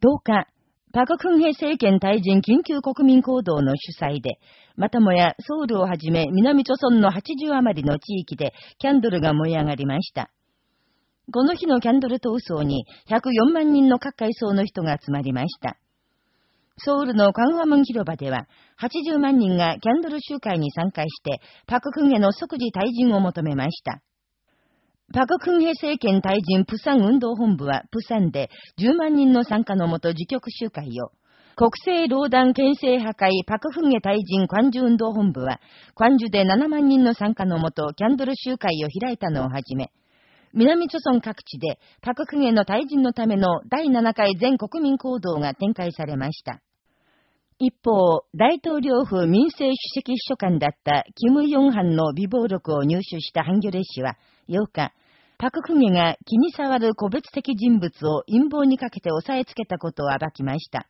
10日、パククンヘ政権退陣緊急国民行動の主催で、またもやソウルをはじめ南朝村の80余りの地域でキャンドルが燃え上がりました。この日のキャンドル闘争に104万人の各階層の人が集まりました。ソウルのカンファムン広場では、80万人がキャンドル集会に参加して、パククンヘの即時退陣を求めました。パククンヘ政権退陣プサン運動本部はプサンで10万人の参加のもと自局集会を、国政労団県政破壊パクフンゲ退陣関樹運動本部は、関樹で7万人の参加のもとキャンドル集会を開いたのをはじめ、南朝村各地でパククゲの退陣のための第7回全国民行動が展開されました。一方、大統領府民政主席秘書官だったキム・ヨンハンの微暴録を入手したハンギョレ氏は8日、パククゲが気に障る個別的人物を陰謀にかけて押さえつけたことを暴きました。